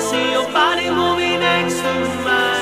see your body moving next to mine.